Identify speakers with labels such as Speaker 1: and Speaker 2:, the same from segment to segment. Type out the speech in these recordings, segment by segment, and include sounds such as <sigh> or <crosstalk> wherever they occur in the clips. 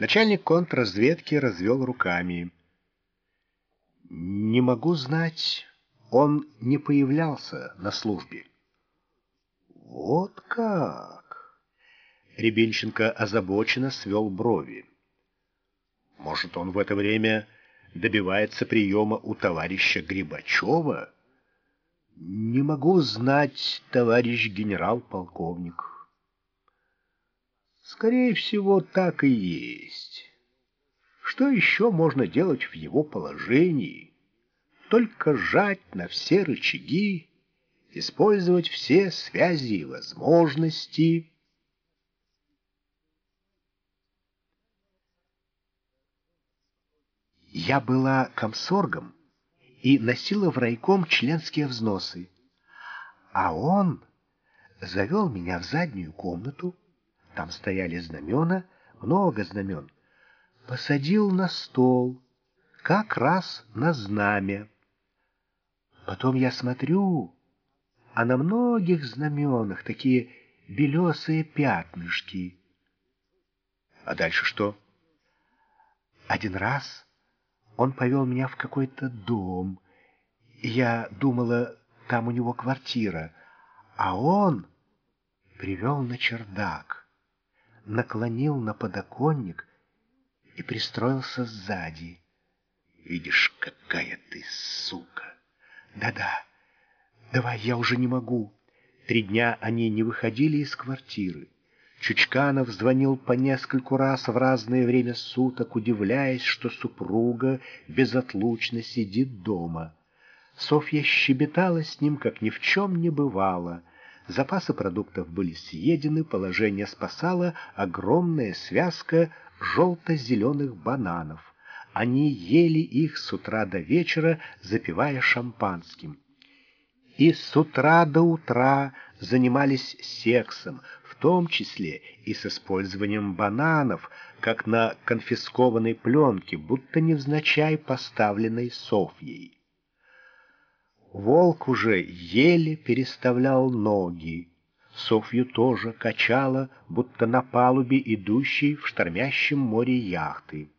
Speaker 1: Начальник контрразведки развел руками. «Не могу знать, он не появлялся на службе». «Вот как!» Рябинченко озабоченно свел брови. «Может, он в это время добивается приема у товарища Грибачева?» «Не могу знать, товарищ генерал-полковник». Скорее всего, так и есть. Что еще можно делать в его положении? Только жать на все рычаги, использовать все связи и возможности. Я была комсоргом и носила в райком членские взносы, а он завел меня в заднюю комнату, там стояли знамена, много знамен. Посадил на стол, как раз на знамя. Потом я смотрю, а на многих знаменах такие белесые пятнышки. А дальше что? Один раз он повел меня в какой-то дом. Я думала, там у него квартира, а он привел на чердак наклонил на подоконник и пристроился сзади. «Видишь, какая ты сука!» «Да-да, давай, я уже не могу». Три дня они не выходили из квартиры. Чучканов звонил по нескольку раз в разное время суток, удивляясь, что супруга безотлучно сидит дома. Софья щебетала с ним, как ни в чем не бывало — Запасы продуктов были съедены, положение спасала огромная связка желто-зеленых бананов. Они ели их с утра до вечера, запивая шампанским. И с утра до утра занимались сексом, в том числе и с использованием бананов, как на конфискованной пленке, будто невзначай поставленной Софьей. Волк уже еле переставлял ноги. Софью тоже качало, будто на палубе, идущей в штормящем море яхты.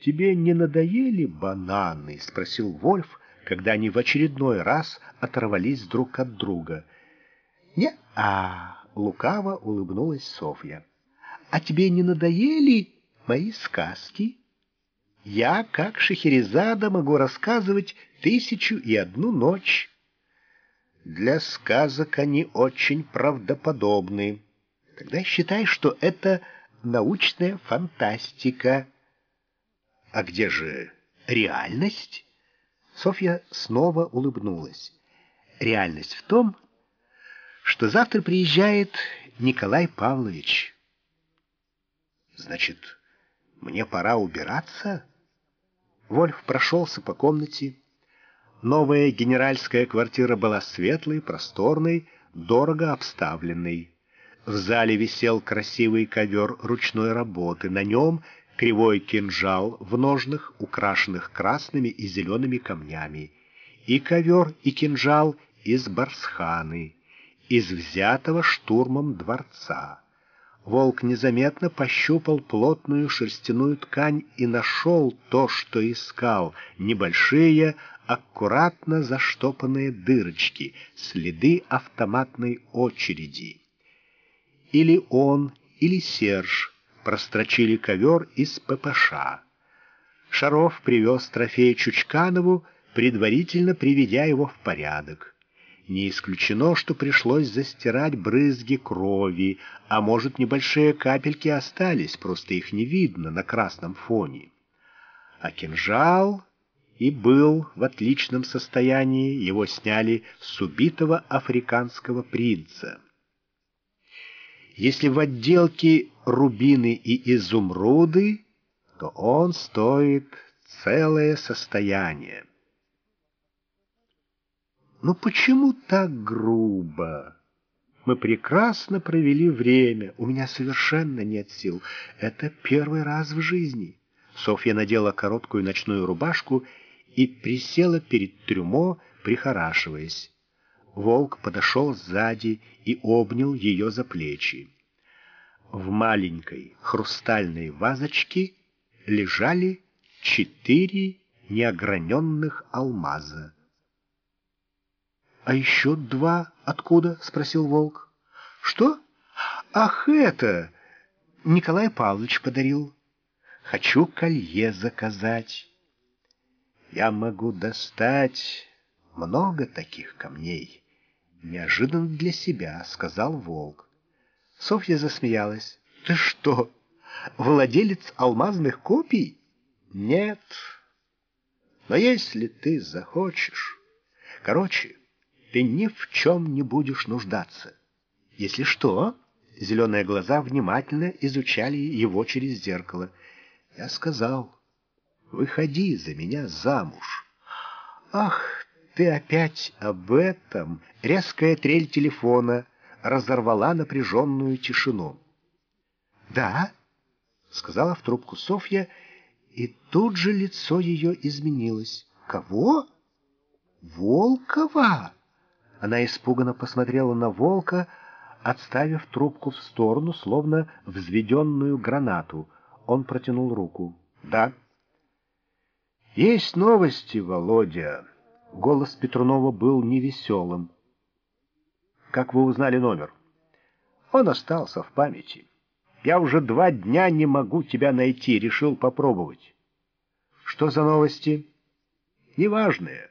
Speaker 1: «Тебе не надоели бананы?» — спросил Вольф, когда они в очередной раз оторвались друг от друга. «Не-а!» — лукаво улыбнулась Софья. «А тебе не надоели мои сказки?» Я, как Шахерезада, могу рассказывать тысячу и одну ночь. Для сказок они очень правдоподобны. Тогда считай, что это научная фантастика. А где же реальность? Софья снова улыбнулась. Реальность в том, что завтра приезжает Николай Павлович. Значит, мне пора убираться? Вольф прошелся по комнате. Новая генеральская квартира была светлой, просторной, дорого обставленной. В зале висел красивый ковер ручной работы. На нем кривой кинжал в ножнах, украшенных красными и зелеными камнями. И ковер, и кинжал из барсханы, из взятого штурмом дворца. Волк незаметно пощупал плотную шерстяную ткань и нашел то, что искал — небольшие, аккуратно заштопанные дырочки, следы автоматной очереди. Или он, или Серж прострочили ковер из ППШ. Шаров привез трофей Чучканову, предварительно приведя его в порядок. Не исключено, что пришлось застирать брызги крови, а может, небольшие капельки остались, просто их не видно на красном фоне. А кинжал и был в отличном состоянии, его сняли с убитого африканского принца. Если в отделке рубины и изумруды, то он стоит целое состояние. Ну почему так грубо? Мы прекрасно провели время. У меня совершенно нет сил. Это первый раз в жизни. Софья надела короткую ночную рубашку и присела перед трюмо, В маленькой хрустальной вазочке лежали четыре неограненных алмаза. — А еще два откуда? — спросил волк. — Что? Ах, это! Николай Павлович подарил. Хочу колье заказать. Я могу достать много таких камней. Неожиданно для себя, сказал волк. Софья засмеялась. Ты что, владелец алмазных копий? Нет. Но если ты захочешь... Короче, ты ни в чем не будешь нуждаться. Если что... Зеленые глаза внимательно изучали его через зеркало. Я сказал, выходи за меня замуж. Ах, ты опять об этом! Резкая трель телефона разорвала напряженную тишину. Да, сказала в трубку Софья, и тут же лицо ее изменилось. Кого? Волкова! Она испуганно посмотрела на волка, отставив трубку в сторону, словно взведенную гранату. Он протянул руку. «Да». «Есть новости, Володя». Голос Петрунова был невеселым. «Как вы узнали номер?» «Он остался в памяти. Я уже два дня не могу тебя найти, решил попробовать». «Что за новости?» «Неважные.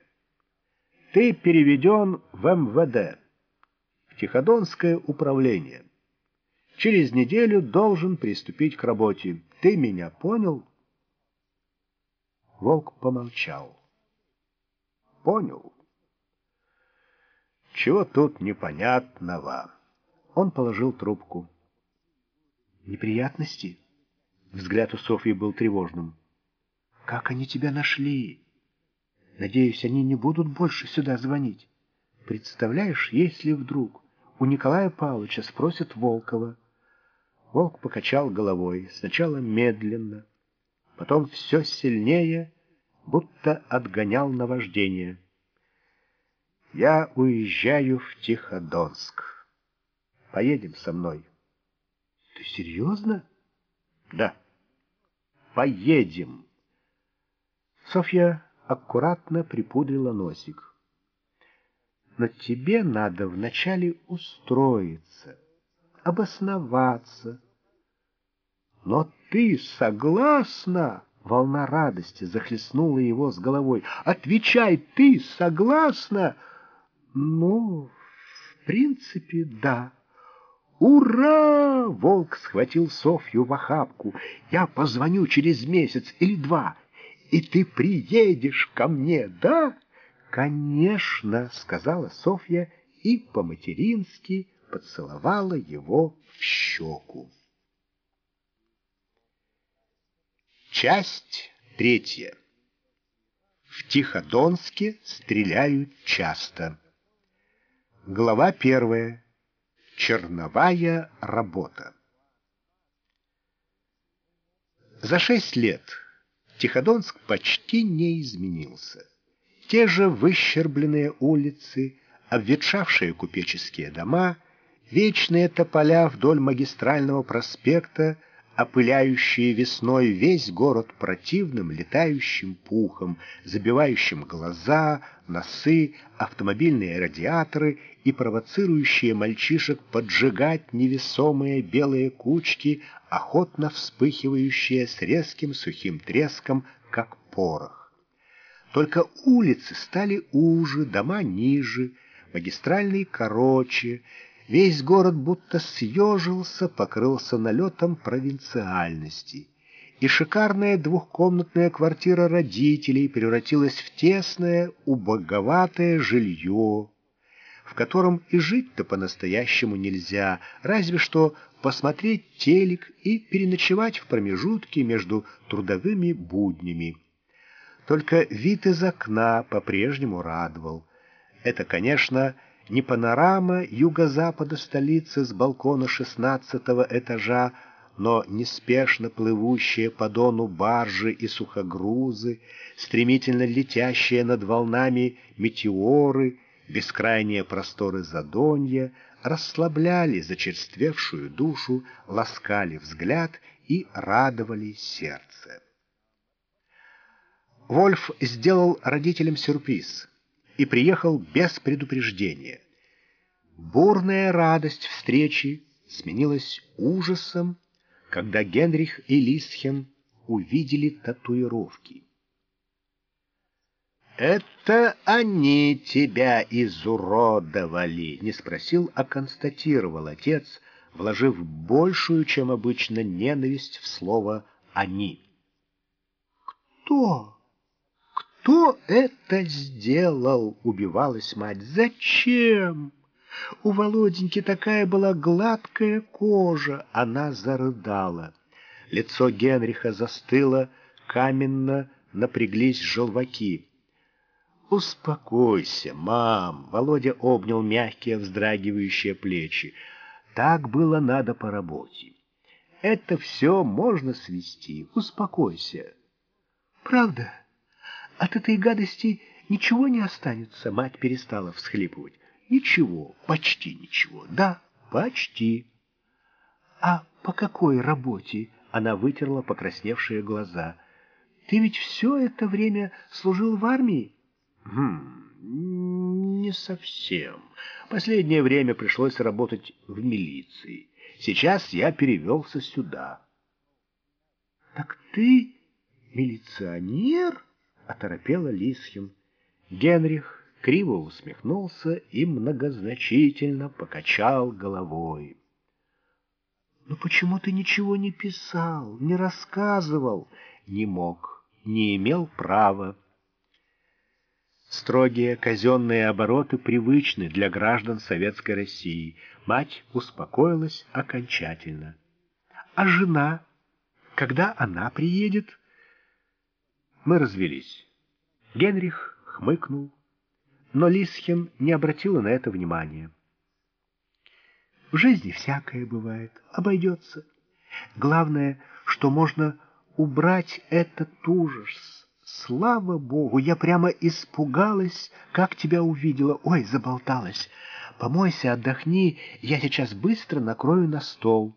Speaker 1: Ты переведен в МВД». Тиходонское управление. Через неделю должен приступить к работе. Ты меня понял? Волк помолчал. Понял. Чего тут непонятного? Он положил трубку. Неприятности? Взгляд у Софьи был тревожным. Как они тебя нашли? Надеюсь, они не будут больше сюда звонить. Представляешь, если вдруг у Николая Павловича спросят Волкова. Волк покачал головой, сначала медленно, потом все сильнее, будто отгонял наваждение. «Я уезжаю в Тиходонск. Поедем со мной». «Ты серьезно?» «Да. Поедем». Софья аккуратно припудрила носик но тебе надо вначале устроиться, обосноваться. Но ты согласна? Волна радости захлестнула его с головой. Отвечай, ты согласна? Ну, в принципе, да. «Ура!» — волк схватил Софью в охапку. «Я позвоню через месяц или два, и ты приедешь ко мне, да?» «Конечно», — сказала Софья и по-матерински поцеловала его в щеку. Часть третья. В Тиходонске стреляют часто. Глава первая. Черновая работа. За шесть лет Тиходонск почти не изменился. Те же выщербленные улицы, обветшавшие купеческие дома, вечные тополя вдоль магистрального проспекта, опыляющие весной весь город противным летающим пухом, забивающим глаза, носы, автомобильные радиаторы и провоцирующие мальчишек поджигать невесомые белые кучки, охотно вспыхивающие с резким сухим треском, как порох. Только улицы стали уже, дома ниже, магистральные короче, весь город будто съежился, покрылся налетом провинциальности. И шикарная двухкомнатная квартира родителей превратилась в тесное, убоговатое жилье, в котором и жить-то по-настоящему нельзя, разве что посмотреть телек и переночевать в промежутке между трудовыми буднями. Только вид из окна по-прежнему радовал. Это, конечно, не панорама юго-запада столицы с балкона шестнадцатого этажа, но неспешно плывущие по дону баржи и сухогрузы, стремительно летящие над волнами метеоры, бескрайние просторы Задонья, расслабляли зачерствевшую душу, ласкали взгляд и радовали сердце. Вольф сделал родителям сюрприз и приехал без предупреждения. Бурная радость встречи сменилась ужасом, когда Генрих и Лисхен увидели татуировки. «Это они тебя изуродовали!» — не спросил, а констатировал отец, вложив большую, чем обычно, ненависть в слово «они». «Кто? Кто это сделал?» — убивалась мать. «Зачем?» У Володеньки такая была гладкая кожа. Она зарыдала. Лицо Генриха застыло, каменно напряглись желваки. «Успокойся, мам!» — Володя обнял мягкие, вздрагивающие плечи. «Так было надо по работе. Это все можно свести. Успокойся». «Правда? От этой гадости ничего не останется?» Мать перестала всхлипывать. «Ничего, почти ничего. Да, почти». «А по какой работе?» — она вытерла покрасневшие глаза. «Ты ведь все это время служил в армии?» Хм, не совсем. Последнее время пришлось работать в милиции. Сейчас я перевелся сюда. Так ты милиционер? Оторопела Лисхин. Генрих криво усмехнулся и многозначительно покачал головой. «Ну почему ты ничего не писал, не рассказывал?» «Не мог, не имел права». Строгие казенные обороты привычны для граждан Советской России. Мать успокоилась окончательно. А жена? Когда она приедет? Мы развелись. Генрих хмыкнул, но Лисхин не обратила на это внимания. В жизни всякое бывает, обойдется. Главное, что можно убрать этот ужас, Слава богу, я прямо испугалась, как тебя увидела. Ой, заболталась. Помойся, отдохни, я сейчас быстро накрою на стол.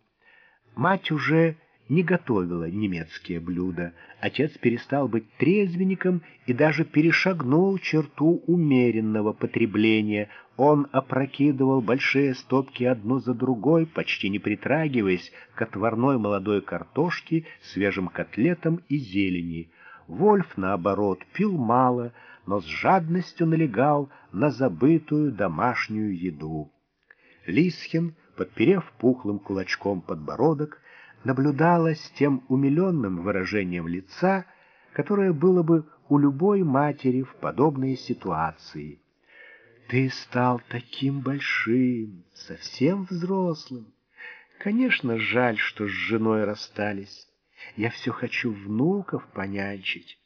Speaker 1: Мать уже не готовила немецкие блюда. Отец перестал быть трезвенником и даже перешагнул черту умеренного потребления. Он опрокидывал большие стопки одну за другой, почти не притрагиваясь к отварной молодой картошке, свежим котлетам и зелени. Вольф, наоборот, пил мало, но с жадностью налегал на забытую домашнюю еду. Лисхин, подперев пухлым кулачком подбородок, наблюдала с тем умиленным выражением лица, которое было бы у любой матери в подобной ситуации. «Ты стал таким большим, совсем взрослым. Конечно, жаль, что с женой расстались. Я все хочу внуков понянчить.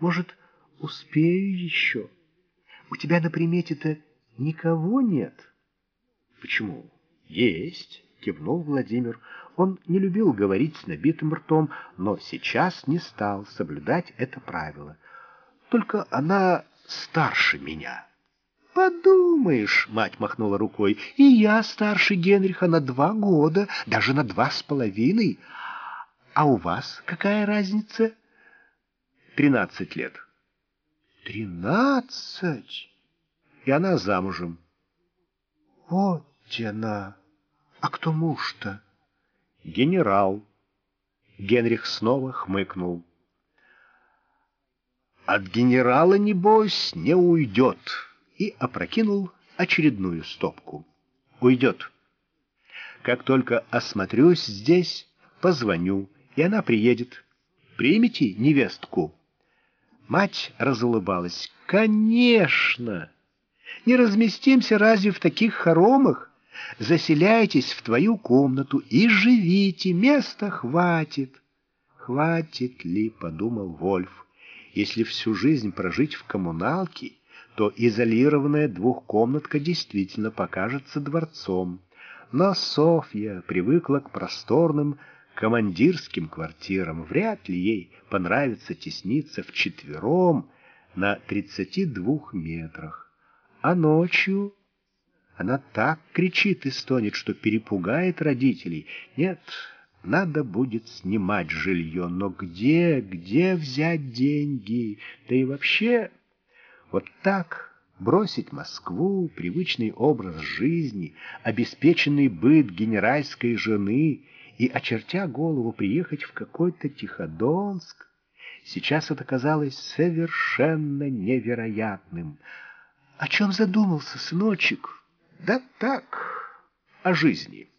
Speaker 1: Может, успею еще? У тебя на примете-то никого нет? Почему? Есть, кивнул Владимир. Он не любил говорить с набитым ртом, но сейчас не стал соблюдать это правило. Только она старше меня. «Подумаешь», — мать махнула рукой, — «и я старше Генриха на два года, даже на два с половиной, а у вас какая разница? Тринадцать лет. Тринадцать? И она замужем. Вот она. А кто муж-то? Генерал. Генрих снова хмыкнул. От генерала, небось, не уйдет. И опрокинул очередную стопку. Уйдет. Как только осмотрюсь здесь, позвоню и она приедет. Примите невестку?» Мать разулыбалась. «Конечно! Не разместимся разве в таких хоромах? Заселяйтесь в твою комнату и живите, места хватит». «Хватит ли?» — подумал Вольф. «Если всю жизнь прожить в коммуналке, то изолированная двухкомнатка действительно покажется дворцом». Но Софья привыкла к просторным, командирским квартирам. Вряд ли ей понравится тесниться вчетвером на 32 метрах. А ночью Она так кричит и стонет, что перепугает родителей. Нет, надо будет снимать жилье, но где, где взять деньги? Да и вообще, вот так бросить Москву, привычный образ жизни, обеспеченный быт генеральской жены и, очертя голову, приехать в какой-то Тиходонск, сейчас это казалось совершенно невероятным. О чем задумался, сыночек? Да так, о жизни.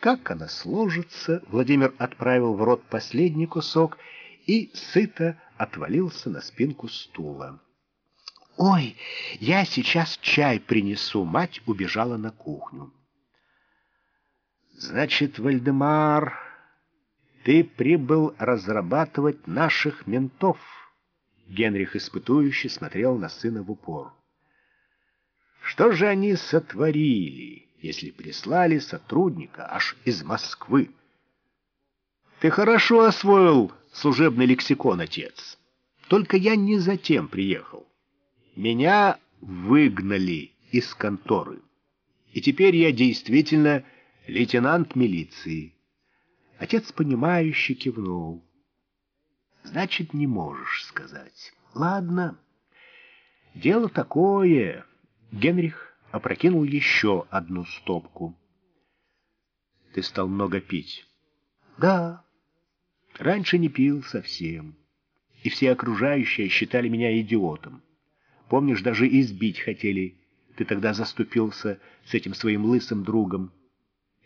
Speaker 1: Как она сложится, Владимир отправил в рот последний кусок и сыто отвалился на спинку стула. «Ой, я сейчас чай принесу!» Мать убежала на кухню. «Значит, Вальдемар, ты прибыл разрабатывать наших ментов?» Генрих испытующе смотрел на сына в упор. «Что же они сотворили, если прислали сотрудника аж из Москвы?» «Ты хорошо освоил служебный лексикон, отец. Только я не затем приехал». Меня выгнали из конторы. И теперь я действительно лейтенант милиции. Отец, понимающе кивнул. Значит, не можешь сказать. Ладно, дело такое. Генрих опрокинул еще одну стопку. Ты стал много пить. Да, раньше не пил совсем. И все окружающие считали меня идиотом. Помнишь, даже избить хотели. Ты тогда заступился с этим своим лысым другом.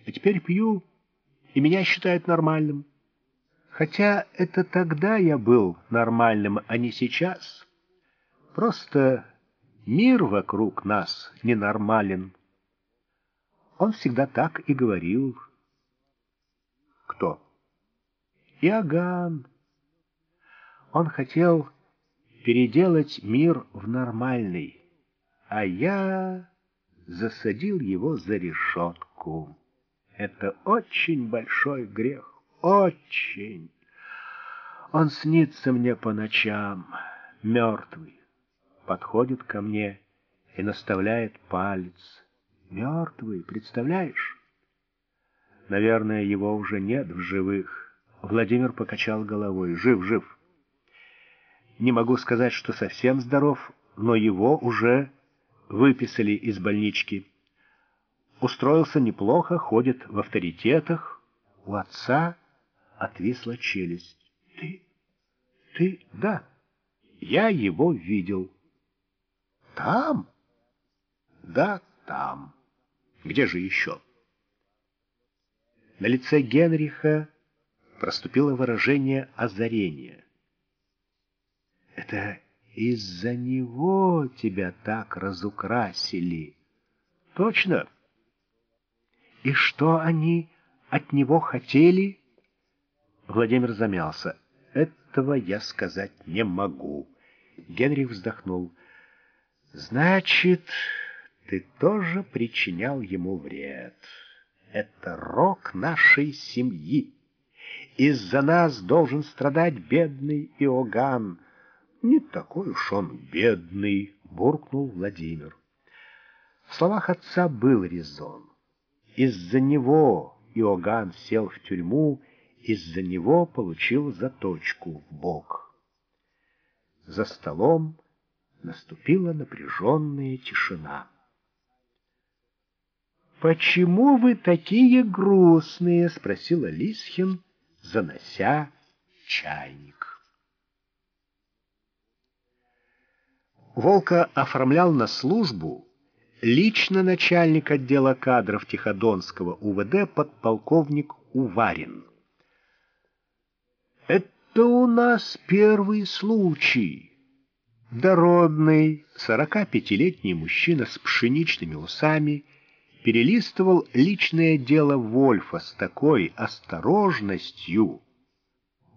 Speaker 1: А теперь пью, и меня считают нормальным. Хотя это тогда я был нормальным, а не сейчас. Просто мир вокруг нас ненормален. Он всегда так и говорил. Кто? Иоганн. Он хотел переделать мир в нормальный, а я засадил его за решетку. Это очень большой грех, очень. Он снится мне по ночам, мертвый, подходит ко мне и наставляет палец. Мертвый, представляешь? Наверное, его уже нет в живых. Владимир покачал головой. Жив, жив. Не могу сказать, что совсем здоров, но его уже выписали из больнички. Устроился неплохо, ходит в авторитетах. У отца отвисла челюсть. Ты? Ты? Да. Я его видел. Там? Да, там. Где же еще? На лице Генриха проступило выражение озарения. Это из-за него тебя так разукрасили. Точно. И что они от него хотели? Владимир замялся. Этого я сказать не могу. Генрих вздохнул. Значит, ты тоже причинял ему вред. Это рок нашей семьи. Из-за нас должен страдать бедный Иоганн. «Не такой уж он бедный», — буркнул Владимир. В словах отца был резон. Из-за него Иоганн сел в тюрьму, из-за него получил заточку в бок. За столом наступила напряженная тишина. «Почему вы такие грустные?» — спросила Лисхин, занося чайник. Волка оформлял на службу лично начальник отдела кадров Тиходонского УВД подполковник Уварин. «Это у нас первый случай». Дородный, 45-летний мужчина с пшеничными усами перелистывал личное дело Вольфа с такой осторожностью,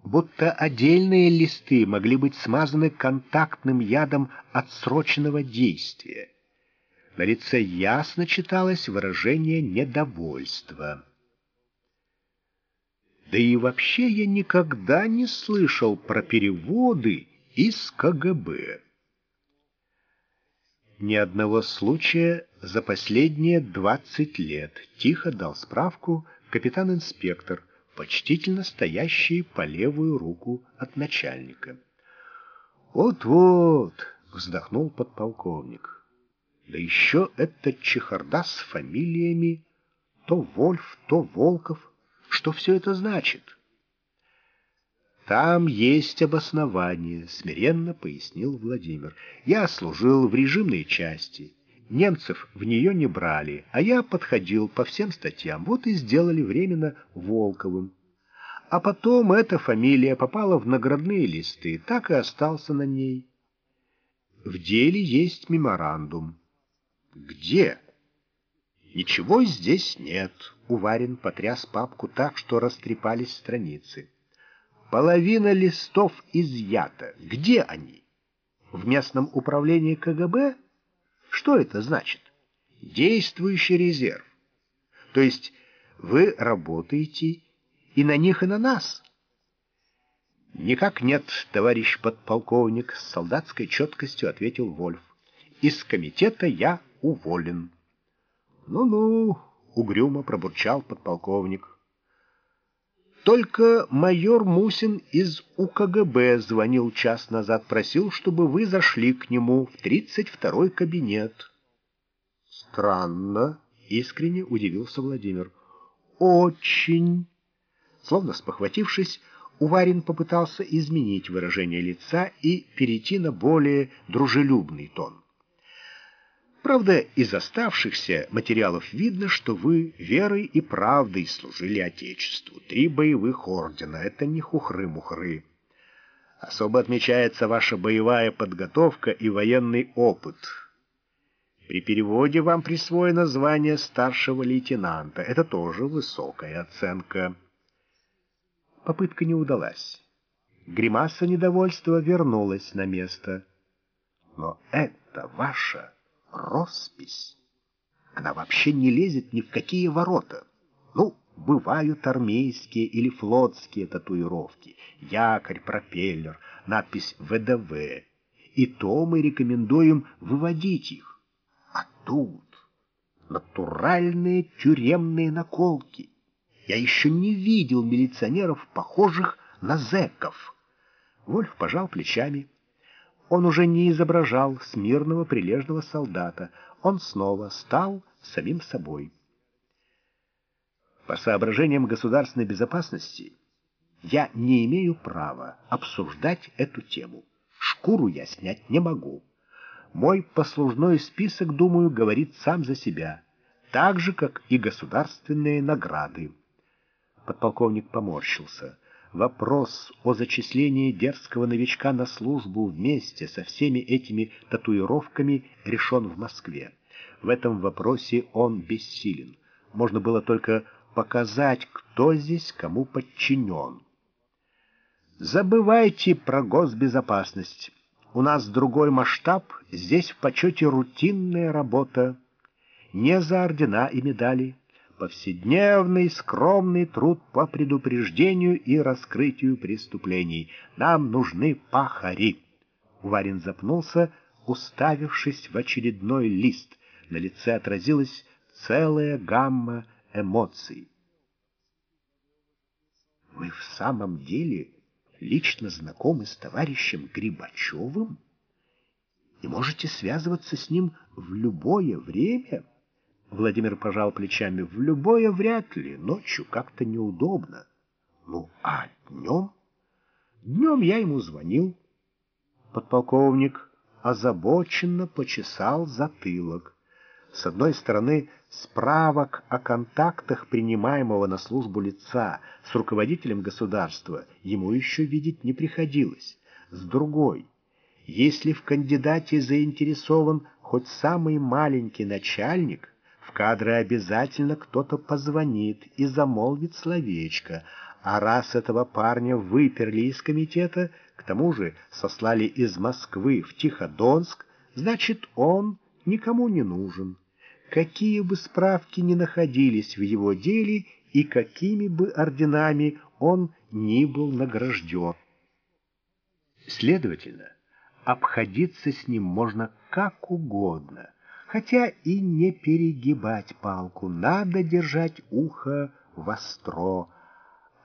Speaker 1: будто отдельные листы могли быть смазаны контактным ядом отсроченного действия. На лице ясно читалось выражение недовольства. Да и вообще я никогда не слышал про переводы из КГБ. Ни одного случая за последние двадцать лет, тихо дал справку капитан-инспектор, почтительно стоящий по левую руку от начальника. «Вот-вот», — вздохнул подполковник, — «да еще этот чехарда с фамилиями, то Вольф, то Волков. Что все это значит?» «Там есть обоснование», — смиренно пояснил Владимир. «Я служил в режимной части». Немцев в нее не брали, а я подходил по всем статьям. Вот и сделали временно Волковым. А потом эта фамилия попала в наградные листы, так и остался на ней. В деле есть меморандум. Где? Ничего здесь нет. Уварин потряс папку так, что растрепались страницы. Половина листов изъята. Где они? В местном управлении КГБ? Что это значит? Действующий резерв. То есть вы работаете и на них, и на нас. Никак нет, товарищ подполковник, с солдатской четкостью ответил Вольф. Из комитета я уволен. Ну-ну, угрюмо пробурчал подполковник. Только майор Мусин из УКГБ звонил час назад, просил, чтобы вы зашли к нему в 32-й кабинет. Странно, искренне удивился Владимир. Очень. Словно спохватившись, Уварин попытался изменить выражение лица и перейти на более дружелюбный тон. Правда, из оставшихся материалов видно, что вы верой и правдой служили Отечеству. Три боевых ордена — это не хухры-мухры. Особо отмечается ваша боевая подготовка и военный опыт. При переводе вам присвоено звание старшего лейтенанта. Это тоже высокая оценка. Попытка не удалась. Гримаса недовольства вернулась на место. Но это ваша роспись. Она вообще не лезет ни в какие ворота. Ну, бывают армейские или флотские татуировки, якорь, пропеллер, надпись ВДВ. И то мы рекомендуем выводить их. А тут натуральные тюремные наколки. Я еще не видел милиционеров, похожих на зэков. Вольф пожал плечами. Он уже не изображал смирного прилежного солдата. Он снова стал самим собой. По соображениям государственной безопасности я не имею права обсуждать эту тему. Шкуру я снять не могу. Мой послужной список, думаю, говорит сам за себя, так же, как и государственные награды. Подполковник поморщился вопрос о зачислении дерзкого новичка на службу вместе со всеми этими татуировками решен в Москве. В этом вопросе он бессилен. Можно было только показать, кто здесь кому подчинен. Забывайте про госбезопасность. У нас другой масштаб, здесь в почете рутинная работа. Не за ордена и медали, повседневный скромный труд по предупреждению и раскрытию преступлений. Нам нужны пахари. Уварин запнулся, уставившись в очередной лист. На лице отразилась целая гамма эмоций. Вы в самом деле лично знакомы с товарищем Грибачевым и можете связываться с ним в любое время? Владимир пожал плечами. В любое вряд ли, ночью как-то неудобно. Ну, а днем? Днем я ему звонил. Подполковник озабоченно почесал затылок. С одной стороны, справок о контактах принимаемого на службу лица с руководителем государства ему еще видеть не приходилось. С другой, если в кандидате заинтересован хоть самый маленький начальник, кадры обязательно кто-то позвонит и замолвит словечко, а раз этого парня выперли из комитета, к тому же сослали из Москвы в Тиходонск, значит, он никому не нужен. Какие бы справки ни находились в его деле и какими бы орденами он ни был награжден. Следовательно, обходиться с ним можно как угодно — Хотя и не перегибать палку, надо держать ухо востро,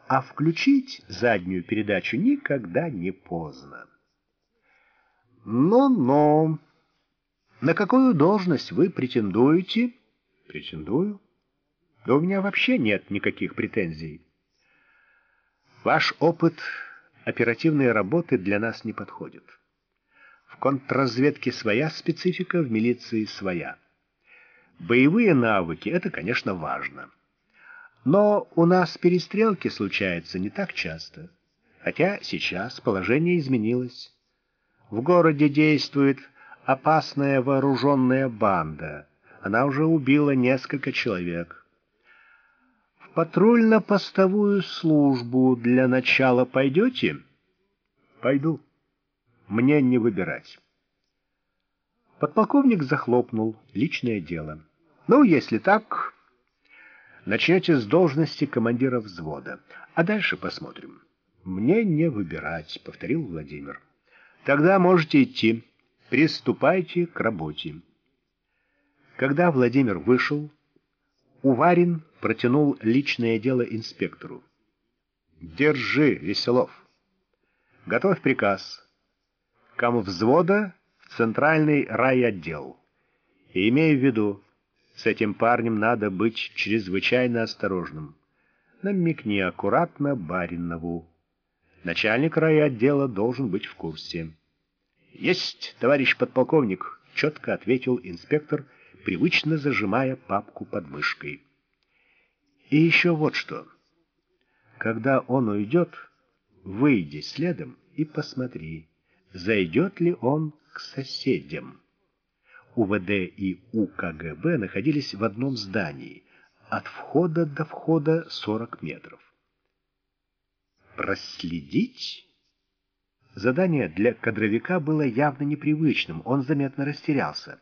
Speaker 1: а включить заднюю передачу никогда не поздно. Но-но, на какую должность вы претендуете? Претендую. Да у меня вообще нет никаких претензий. Ваш опыт оперативной работы для нас не подходит. Контрразведке своя специфика, в милиции своя. Боевые навыки — это, конечно, важно. Но у нас перестрелки случаются не так часто. Хотя сейчас положение изменилось. В городе действует опасная вооруженная банда. Она уже убила несколько человек. В патрульно-постовую службу для начала пойдете? Пойду. Мне не выбирать. Подполковник захлопнул личное дело. Ну, если так, начнете с должности командира взвода, а дальше посмотрим. Мне не выбирать, повторил Владимир. Тогда можете идти. Приступайте к работе. Когда Владимир вышел, Уварин протянул личное дело инспектору. «Держи, Веселов. Готовь приказ. Кому взвода в центральный райотдел. И имей в виду, с этим парнем надо быть чрезвычайно осторожным. Намекни аккуратно Баринову. Начальник райотдела должен быть в курсе. «Есть, товарищ подполковник», — четко ответил инспектор, привычно зажимая папку под мышкой. «И еще вот что. Когда он уйдет, выйди следом и посмотри, зайдет ли он к соседям». УВД и УКГБ находились в одном здании, от входа до входа 40 метров. Проследить? Задание для кадровика было явно непривычным, он заметно растерялся.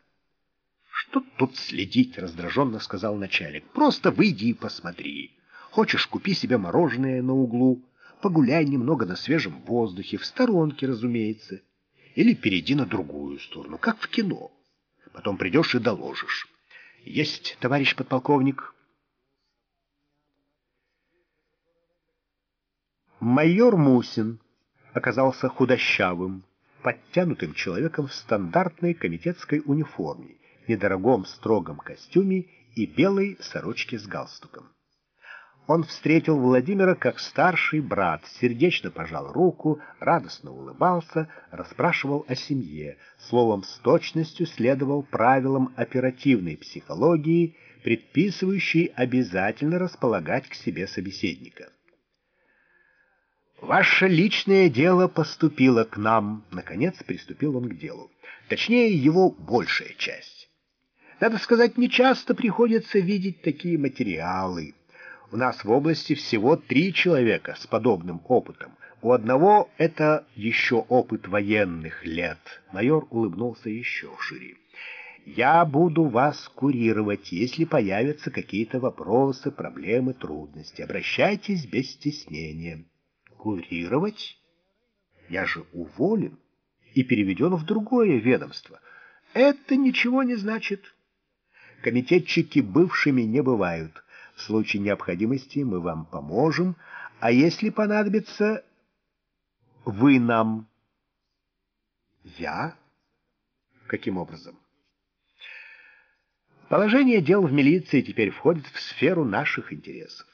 Speaker 1: «Что тут следить?» — раздраженно сказал начальник. «Просто выйди и посмотри. Хочешь, купи себе мороженое на углу, погуляй немного на свежем воздухе, в сторонке, разумеется, или перейди на другую сторону, как в кино. Потом придешь и доложишь. Есть, товарищ подполковник». Майор Мусин оказался худощавым, подтянутым человеком в стандартной комитетской униформе, недорогом строгом костюме и белой сорочке с галстуком. Он встретил Владимира как старший брат, сердечно пожал руку, радостно улыбался, расспрашивал о семье, словом, с точностью следовал правилам оперативной психологии, предписывающей обязательно располагать к себе собеседника. «Ваше личное дело поступило к нам», — наконец приступил он к делу. Точнее, его большая часть. Надо сказать, нечасто приходится видеть такие материалы. У нас в области всего три человека с подобным опытом. У одного это еще опыт военных лет. Майор улыбнулся еще шире. Я буду вас курировать, если появятся какие-то вопросы, проблемы, трудности. Обращайтесь без стеснения курировать? Я же уволен и переведен в другое ведомство. Это ничего не значит. Комитетчики бывшими не бывают. В случае необходимости мы вам поможем, а если понадобится, вы нам. Я? Каким образом? Положение дел в милиции теперь входит в сферу наших интересов.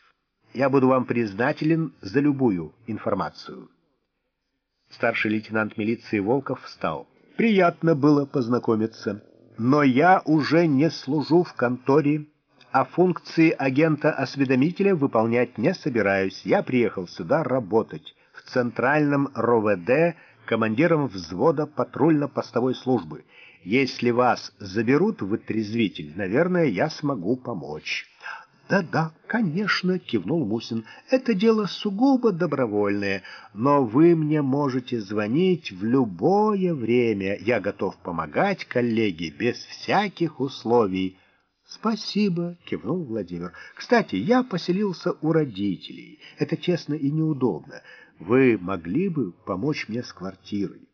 Speaker 1: Я буду вам признателен за любую информацию. Старший лейтенант милиции Волков встал. Приятно было познакомиться, но я уже не служу в конторе, а функции агента-осведомителя выполнять не собираюсь. Я приехал сюда работать в центральном РОВД командиром взвода патрульно-постовой службы. Если вас заберут в отрезвитель, наверное, я смогу помочь. «Да-да, конечно», — кивнул Мусин, — «это дело сугубо добровольное, но вы мне можете звонить в любое время. Я готов помогать коллеге без всяких условий». «Спасибо», — кивнул Владимир. «Кстати, я поселился у родителей. Это честно и неудобно. Вы могли бы помочь мне с квартирой?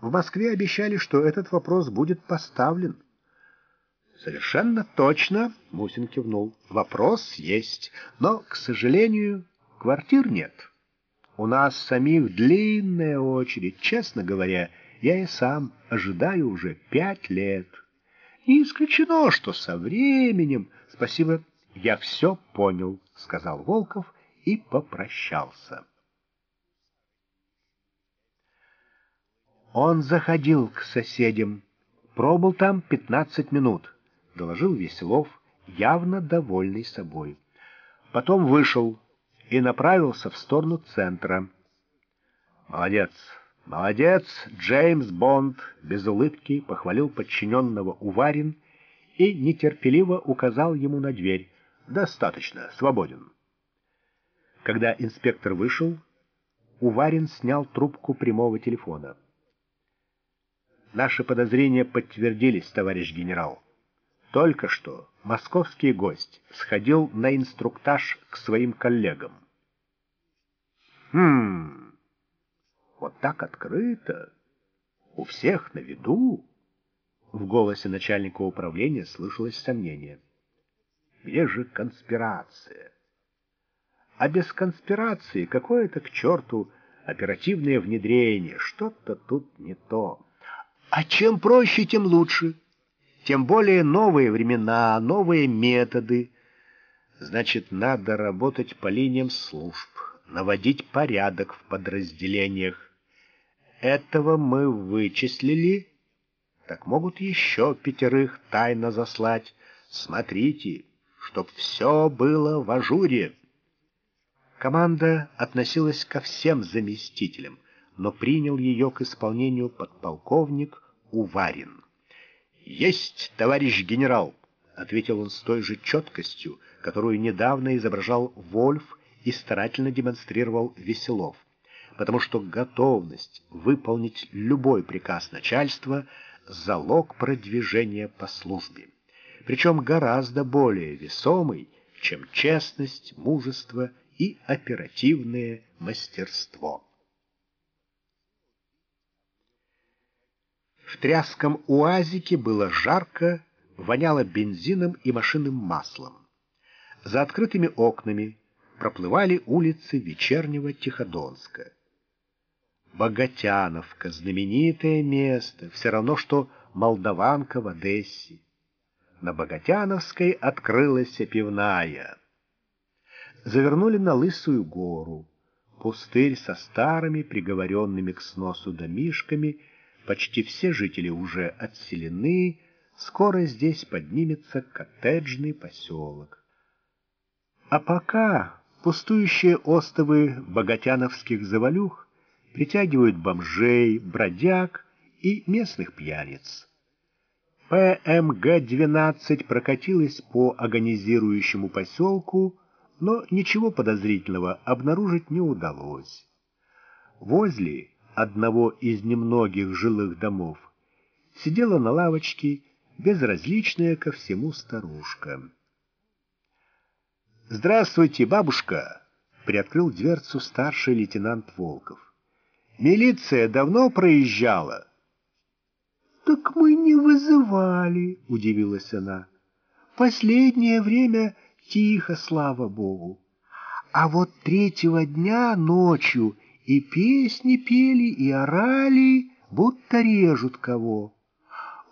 Speaker 1: В Москве обещали, что этот вопрос будет поставлен». Совершенно точно, Мусин кивнул. Вопрос есть, но, к сожалению, квартир нет. У нас самих длинная очередь, честно говоря, я и сам ожидаю уже пять лет. Не исключено, что со временем... Спасибо, я все понял, — сказал Волков и попрощался. Он заходил к соседям, пробыл там пятнадцать минут, — доложил Веселов, явно довольный собой. Потом вышел и направился в сторону центра. «Молодец, молодец, Джеймс Бонд!» — без улыбки похвалил подчиненного Уварин и нетерпеливо указал ему на дверь. «Достаточно, свободен». Когда инспектор вышел, Уварин снял трубку прямого телефона. Наши подозрения подтвердились, товарищ генерал. Только что московский гость сходил на инструктаж к своим коллегам. Хм, вот так открыто, у всех на виду. В голосе начальника управления слышалось сомнение. Где же конспирация? А без конспирации какое-то к черту оперативное внедрение, что-то тут не то. А чем проще, тем лучше. Тем более новые времена, новые методы. Значит, надо работать по линиям служб, наводить порядок в подразделениях. Этого мы вычислили. Так могут еще пятерых тайно заслать. Смотрите, чтоб все было в ажуре. Команда относилась ко всем заместителям, но принял ее к исполнению подполковник Уварин. «Есть, товарищ генерал!» — ответил он с той же четкостью, которую недавно изображал Вольф и старательно демонстрировал Веселов, потому что готовность выполнить любой приказ начальства — залог продвижения по службе, причем гораздо более весомый, чем честность, мужество и оперативное мастерство. В тряском уазике было жарко, воняло бензином и машинным маслом. За открытыми окнами проплывали улицы вечернего Тиходонска. Богатяновка — знаменитое место, все равно, что Молдаванка в Одессе. На Богатяновской открылась пивная. Завернули на Лысую гору, пустырь со старыми, приговоренными к сносу домишками — Почти все жители уже отселены, скоро здесь поднимется коттеджный поселок. А пока пустующие остовы богатяновских завалюх притягивают бомжей, бродяг и местных пьяниц. ПМГ-12 прокатилась по агонизирующему поселку, но ничего подозрительного обнаружить не удалось. Возле одного из немногих жилых домов, сидела на лавочке безразличная ко всему старушка. «Здравствуйте, бабушка!» — приоткрыл дверцу старший лейтенант Волков. «Милиция давно проезжала?»
Speaker 2: «Так мы не вызывали», — удивилась она. «Последнее время тихо, слава богу. А вот третьего дня ночью и песни пели, и орали, будто режут кого.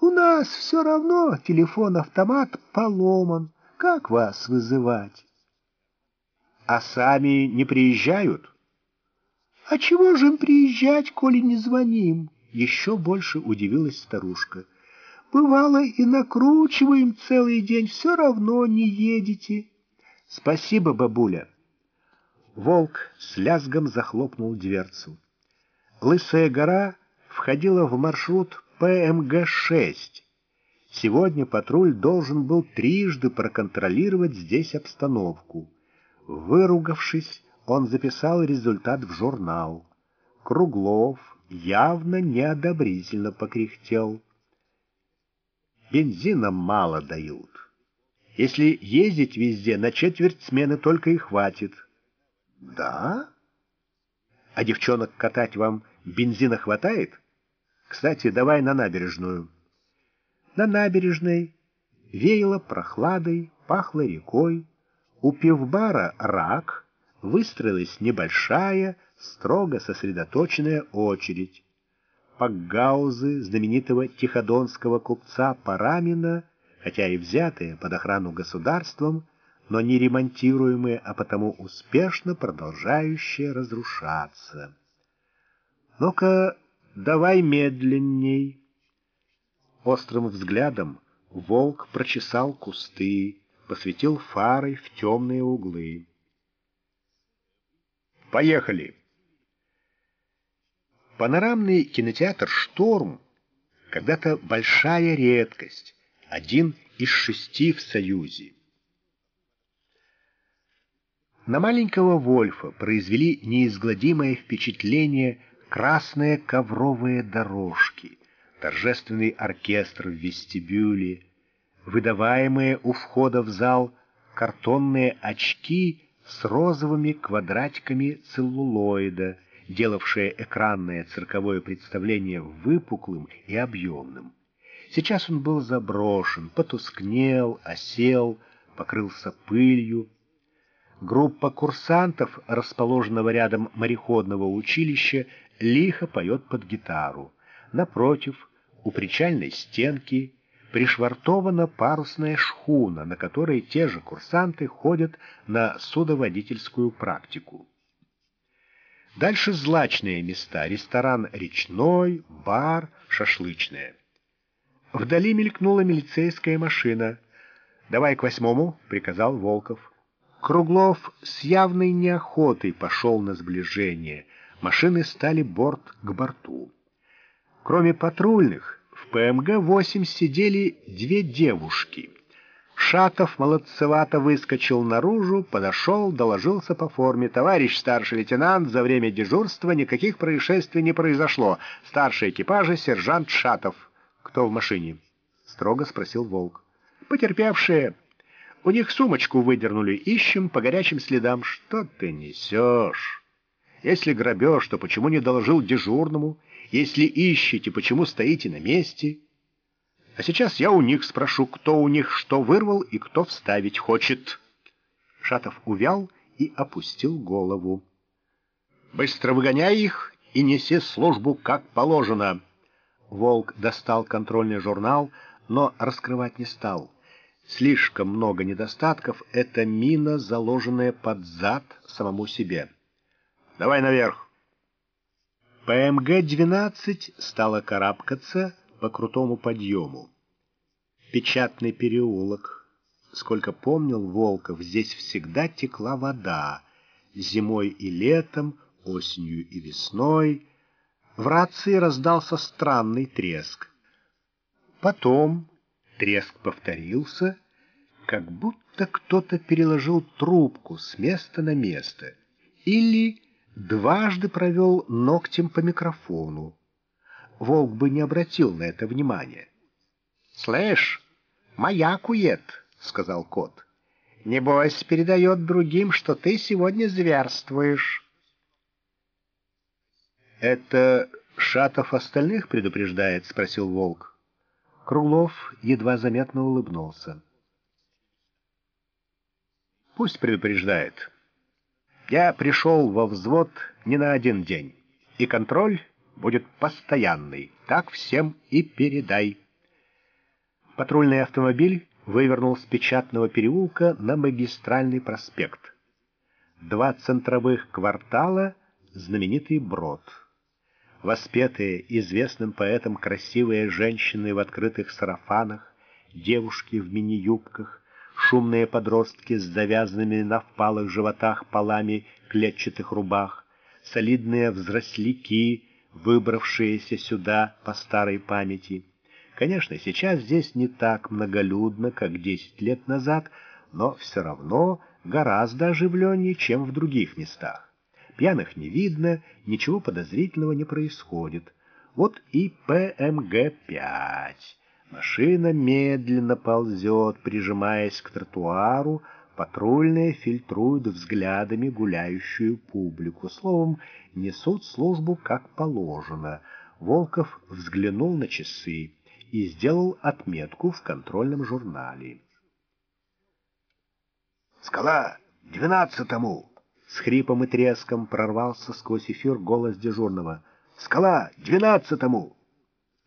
Speaker 2: У нас все равно телефон-автомат поломан. Как вас вызывать?
Speaker 1: А сами не приезжают?
Speaker 2: А чего же им приезжать, коли не звоним? Еще больше удивилась старушка. Бывало и накручиваем целый день, все равно не едете.
Speaker 1: Спасибо, бабуля. Волк с лязгом захлопнул дверцу. Лысая гора входила в маршрут ПМГ-6. Сегодня патруль должен был трижды проконтролировать здесь обстановку. Выругавшись, он записал результат в журнал. Круглов явно неодобрительно покряхтел. Бензина мало дают. Если ездить везде, на четверть смены только и хватит. Да? А девчонок катать вам бензина хватает? Кстати, давай на набережную. На набережной Веяло прохладой, пахло рекой. У пивбара «Рак» выстроилась небольшая, строго сосредоточенная очередь. Пакгаузы знаменитого тиходонского купца Парамина, хотя и взятые под охрану государством, но не ремонтируемые, а потому успешно продолжающие разрушаться. «Ну-ка, давай медленней!» Острым взглядом волк прочесал кусты, посветил фарой в темные углы. «Поехали!» Панорамный кинотеатр «Шторм» когда-то большая редкость, один из шести в Союзе. На маленького Вольфа произвели неизгладимое впечатление красные ковровые дорожки, торжественный оркестр в вестибюле, выдаваемые у входа в зал картонные очки с розовыми квадратиками целлулоида, делавшие экранное цирковое представление выпуклым и объемным. Сейчас он был заброшен, потускнел, осел, покрылся пылью, Группа курсантов, расположенного рядом мореходного училища, лихо поет под гитару. Напротив, у причальной стенки, пришвартована парусная шхуна, на которой те же курсанты ходят на судоводительскую практику. Дальше злачные места, ресторан «Речной», бар, шашлычная. Вдали мелькнула милицейская машина. «Давай к восьмому», — приказал Волков. Круглов с явной неохотой пошел на сближение. Машины стали борт к борту. Кроме патрульных, ПМГ-8 сидели две девушки. Шатов молодцевато выскочил наружу, подошел, доложился по форме. «Товарищ старший лейтенант, за время дежурства никаких происшествий не произошло. Старший экипажа сержант Шатов». «Кто в машине?» — строго спросил Волк. «Потерпевшие у них сумочку выдернули, ищем по горячим следам. Что ты несешь? Если грабеж, то почему не доложил дежурному? Если ищете, почему стоите на месте? А сейчас я у них спрошу, кто у них что вырвал и кто вставить хочет. Шатов увял и опустил голову. Быстро выгоняй их и неси службу как положено. Волк достал контрольный журнал, но раскрывать не стал. Слишком много недостатков — это мина, заложенная под зад самому себе. «Давай наверх!» ПМГ-12 стала карабкаться по крутому подъему. Печатный переулок. Сколько помнил Волков, здесь всегда текла вода. Зимой и летом, осенью и весной. В рации раздался странный треск. Потом Треск повторился, как будто кто-то переложил трубку с места на место или дважды провел ногтем по микрофону. Волк бы не обратил на это внимания. «Слышь, маякует», — сказал кот. «Небось, передает другим, что ты сегодня зверствуешь». «Это Шатов остальных предупреждает?» — спросил Волк. Круглов едва заметно улыбнулся. «Пусть предупреждает. Я пришел во взвод не на один день, и контроль будет постоянный. Так всем и передай». Патрульный автомобиль вывернул с печатного переулка на магистральный проспект. Два центровых квартала — знаменитый Брод — воспетые известным поэтом красивые женщины в открытых сарафанах, девушки в мини-юбках, шумные подростки с завязанными на впалых животах полами клетчатых рубах, солидные взросляки, выбравшиеся сюда по старой памяти. Конечно, сейчас здесь не так многолюдно, как десять лет назад, но все равно гораздо оживленнее, чем в других местах. Пьяных не видно, ничего подозрительного не происходит. Вот и ПМГ-5. Машина медленно ползет, прижимаясь к тротуару, патрульные фильтруют взглядами гуляющую публику. Словом, несут службу как положено. Волков взглянул на часы. и сделал отметку в контрольном журнале.
Speaker 2: «Скала! Двенадцатому!»
Speaker 1: С хрипом и треском прорвался сквозь эфир голос дежурного.
Speaker 2: «Скала! Двенадцатому!»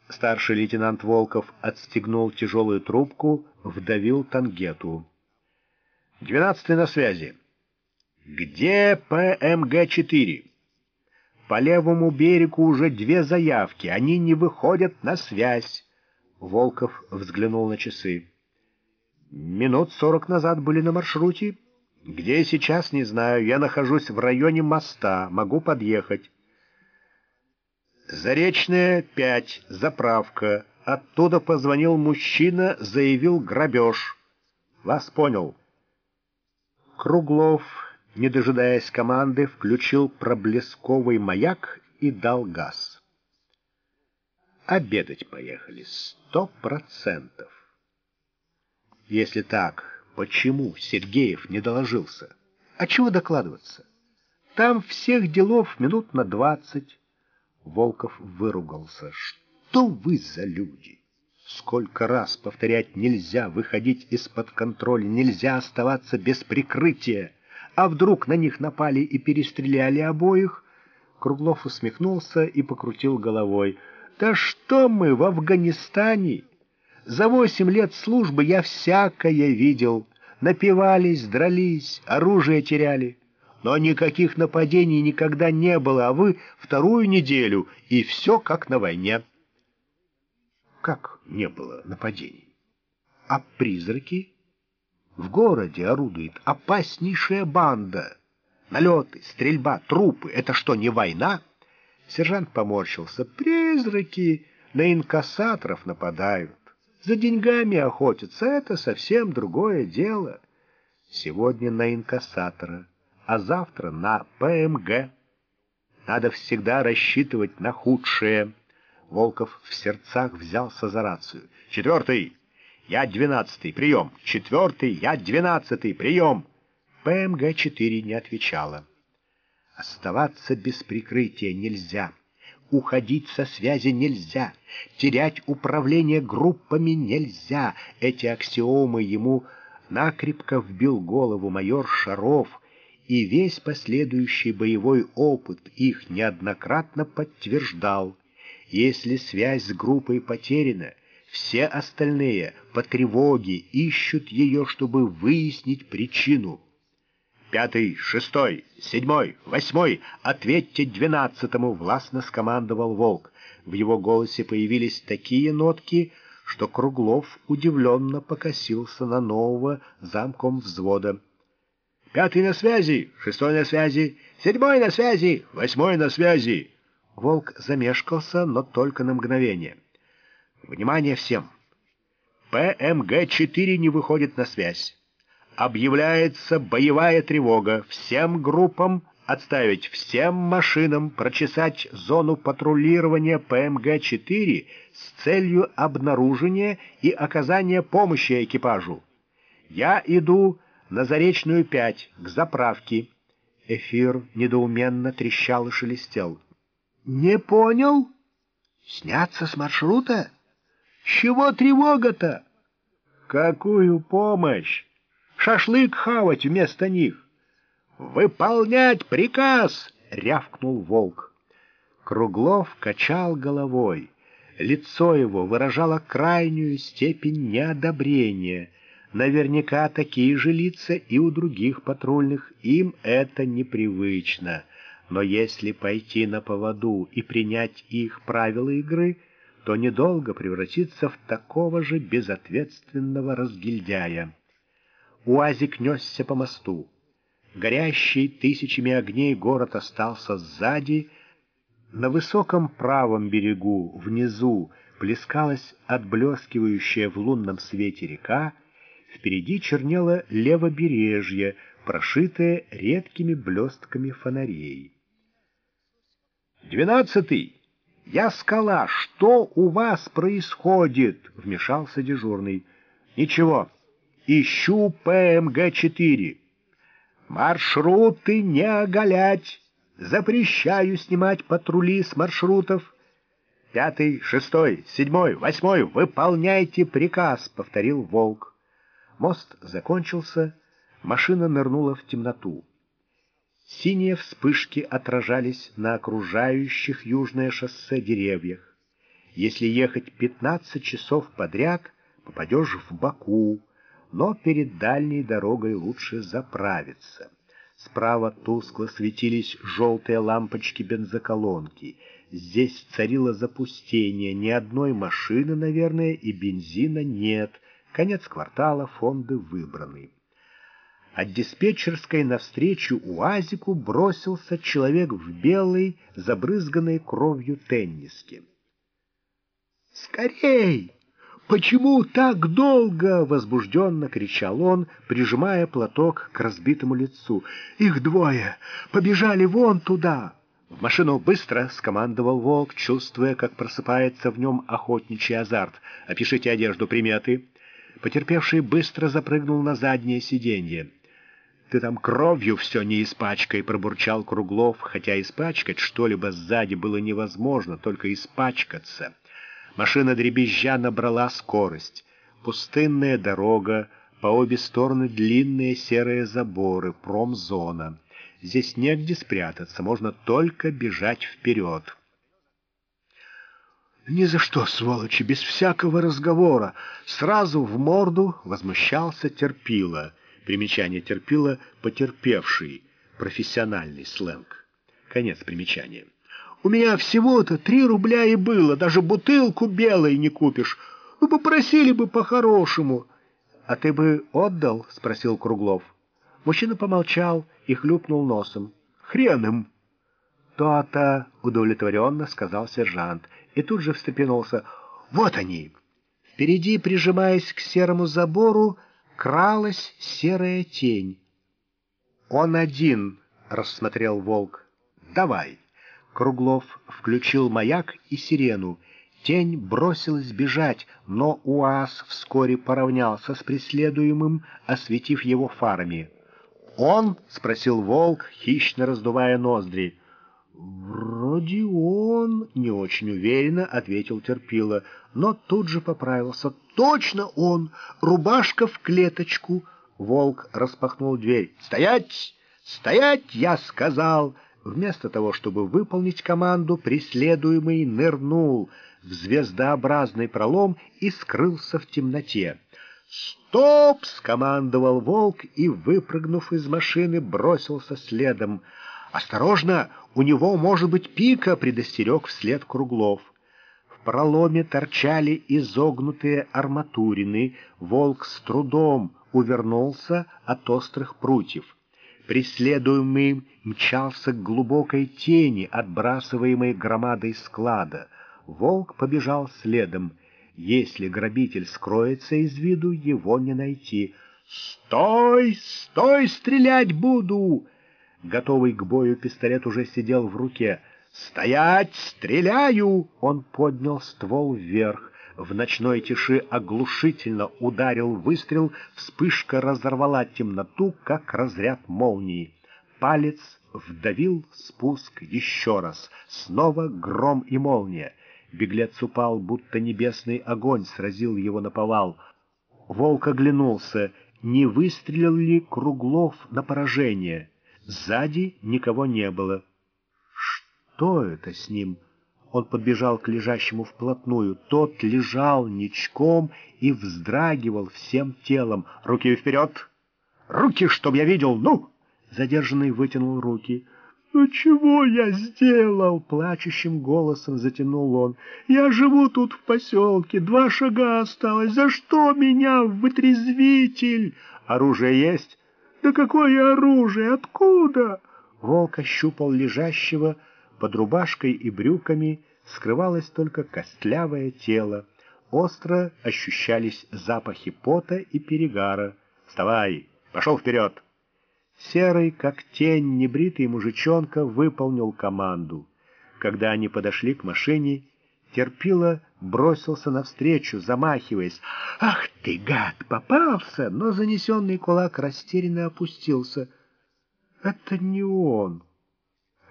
Speaker 1: Старший лейтенант Волков отстегнул тяжелую трубку, вдавил тангету. «Двенадцатый на связи. Где ПМГ-4?» «По левому берегу уже две заявки. Они не выходят на связь». Волков взглянул на часы. «Минут сорок назад были на маршруте. Где сейчас, не знаю. Я нахожусь в районе моста. Могу подъехать». Заречная, 5, заправка. Оттуда позвонил мужчина, заявил грабеж. Вас понял. Круглов, не дожидаясь команды, включил проблесковый маяк и дал газ. Обедать поехали, сто процентов. Если так, почему Сергеев не доложился? А чего докладываться? Там всех делов минут на двадцать. Волков выругался. «Что вы за люди? Сколько раз повторять нельзя выходить из-под контроля, нельзя оставаться без прикрытия. А вдруг на них напали и перестреляли обоих?» Круглов усмехнулся и покрутил головой. «Да что мы в Афганистане? За восемь лет службы я всякое видел. Напивались, дрались, оружие теряли». Но никаких нападений никогда не было, а вы вторую неделю, и все как на войне. Как не было нападений? А призраки? В городе орудует опаснейшая банда. Налеты, стрельба, трупы — это что, не война? Сержант поморщился. Призраки на инкассаторов нападают. За деньгами охотятся — это совсем другое дело. Сегодня на инкассатора — а завтра на ПМГ. Надо всегда рассчитывать на худшее. Волков в сердцах взялся за рацию. «Четвертый! Я двенадцатый! Прием! Четвертый! Я двенадцатый! Прием!» ПМГ-4 не отвечала. Оставаться без прикрытия нельзя. Уходить со связи нельзя. Терять управление группами нельзя. Эти аксиомы ему накрепко вбил голову майор Шаров — и весь последующий боевой опыт их неоднократно подтверждал. Если связь с группой потеряна, все остальные по тревоге ищут ее, чтобы выяснить причину. «Пятый, шестой, седьмой, восьмой, ответьте двенадцатому!» — властно скомандовал Волк. В его голосе появились такие нотки, что Круглов удивленно покосился на нового замком взвода. Пятый на связи, шестой на связи, седьмой на связи, восьмой на связи. Волк замешкался, но только на мгновение. Внимание всем! ПМГ-4 не выходит на связь. Объявляется боевая тревога. Всем группам отставить, всем машинам прочесать зону патрулирования ПМГ-4 с целью обнаружения и оказания помощи экипажу. Я иду на Заречную пять, к заправке. Эфир недоуменно трещал и шелестел. «Не понял? Сняться с маршрута? чего тревога-то?» «Какую помощь? Шашлык хавать вместо них!» «Выполнять приказ!» — рявкнул волк. Круглов качал головой. Лицо его выражало крайнюю степень неодобрения — Наверняка такие же лица и у других патрульных, им это непривычно. Но если пойти на поводу и принять их правила игры, то недолго превратиться в такого же безответственного разгильдяя. Уазик несся по мосту. Горящий тысячами огней город остался сзади. На высоком правом берегу, внизу, плескалась отблескивающая в лунном свете река, Впереди чернело левобережье, прошитое редкими блестками фонарей. «Двенадцатый! Я скала! Что у вас происходит?» — вмешался дежурный. «Ничего. Ищу ПМГ-4. Маршруты не оголять. Запрещаю снимать патрули с маршрутов. пятый, шестой, седьмой, восьмой, выполняйте приказ!» — повторил волк. Мост закончился, машина нырнула в темноту. Синие вспышки отражались на окружающих южное шоссе деревьях. Если ехать пятнадцать часов подряд, попадешь в Баку, но перед дальней дорогой лучше заправиться. Справа тускло светились желтые лампочки бензоколонки. Здесь царило запустение, ни одной машины, наверное, и бензина нет. Конец квартала, фонды выбраны. От диспетчерской навстречу УАЗику бросился человек в белой, забрызганной кровью тенниске. «Скорей! Почему так долго?» — возбужденно кричал он, прижимая платок к разбитому лицу. «Их двое! Побежали вон туда!» «В машину быстро!» — скомандовал волк, чувствуя, как просыпается в нем охотничий азарт. «Опишите одежду, приметы!» Потерпевший быстро запрыгнул на заднее сиденье. «Ты там кровью все не испачкай!» — пробурчал Круглов, хотя испачкать что-либо сзади было невозможно, только испачкаться — Машина дребезжа набрала скорость. Пустынная дорога, по обе стороны длинные серые заборы, промзона. Здесь негде спрятаться, можно только бежать вперед. «Ни за что, сволочи, без всякого разговора!» Сразу в морду возмущался терпила. Примечание терпила потерпевший, профессиональный сленг. Конец примечания. У меня всего-то три рубля и было, даже бутылку белой не купишь. Ну, попросили бы по-хорошему. — А ты бы отдал? — спросил Круглов. Мужчина помолчал и хлюпнул носом. — Хрен им! То-то, — удовлетворенно сказал сержант, и тут же встрепенулся. — Вот они! Впереди, прижимаясь к серому забору, кралась серая тень. — Он один, — рассмотрел волк. — Давай! — Круглов включил маяк и сирену. Тень бросилась бежать, но УАЗ вскоре поравнялся с преследуемым, осветив его фарами. «Он?» — спросил волк, хищно раздувая ноздри. «Вроде он», — не очень уверенно ответил Терпила, но тут же поправился. «Точно он! Рубашка в клеточку!» Волк распахнул дверь. «Стоять! Стоять!» — я сказал. Вместо того, чтобы выполнить команду, преследуемый нырнул в звездообразный пролом и скрылся в темноте. «Стоп!» — скомандовал волк и, выпрыгнув из машины, бросился следом. «Осторожно! У него может быть пика!» — предостерег вслед Круглов. В проломе торчали изогнутые арматурины. Волк с трудом увернулся от острых прутьев. Преследуемый мчался к глубокой тени, отбрасываемой громадой склада. Волк побежал следом. Если грабитель скроется из виду, его не найти. «Стой! Стой! Стрелять буду!» Готовый к бою пистолет уже сидел в руке. «Стоять! Стреляю!» Он поднял ствол вверх. В ночной тиши оглушительно ударил выстрел, вспышка разорвала темноту, как разряд молнии. Палец вдавил спуск еще раз. Снова гром и молния. Беглец упал, будто небесный огонь сразил его на повал. Волк оглянулся, не выстрелил ли Круглов на поражение. Сзади никого не было. Что это с ним? Он подбежал к лежащему вплотную. Тот лежал ничком и вздрагивал всем телом. «Руки вперед! Руки, чтоб я видел! Ну!» Задержанный вытянул руки. «Ну чего я сделал?» — плачущим голосом затянул он. «Я живу тут в поселке, два шага осталось. За что меня, вытрезвитель?» «Оружие есть?» «Да какое оружие? Откуда?» Волк ощупал лежащего, под рубашкой и брюками скрывалось только костлявое тело. Остро ощущались запахи пота и перегара. «Вставай! Пошел вперед!» Серый, как тень, небритый мужичонка выполнил команду. Когда они подошли к машине, Терпила бросился навстречу, замахиваясь. «Ах ты, гад, попался!» Но занесенный кулак растерянно опустился. «Это не он».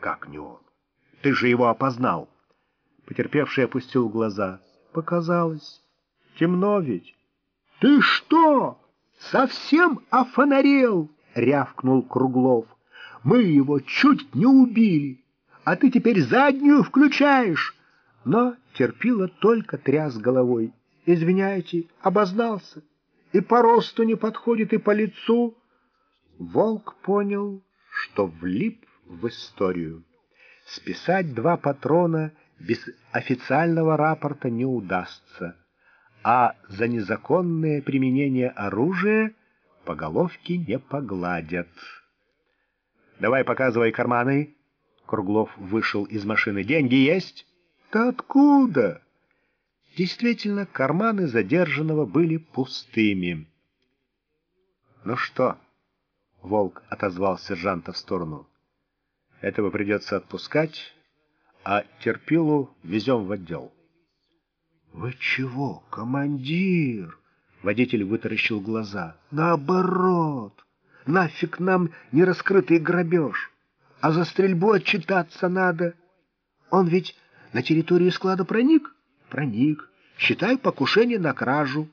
Speaker 1: «Как не он? Ты же его опознал. Потерпевший опустил глаза. Показалось. Темно ведь. Ты что, совсем офонарел? Рявкнул Круглов. Мы его чуть не убили, а ты теперь заднюю включаешь. Но терпила только тряс головой. Извиняйте, обознался. И по росту не подходит, и по лицу. Волк понял, что влип в историю. Списать два патрона без официального рапорта не удастся, а за незаконное применение оружия по головке не погладят. «Давай показывай карманы». Круглов вышел из машины. «Деньги есть?» «Да откуда?» Действительно, карманы задержанного были пустыми. «Ну что?» — Волк отозвал сержанта в сторону. «Этого придется отпускать, а терпилу везем в отдел». «Вы чего, командир?» — водитель вытаращил глаза. «Наоборот, нафиг нам нераскрытый грабеж, а за стрельбу отчитаться надо. Он ведь на территорию склада проник?» проник, считай покушение на кражу.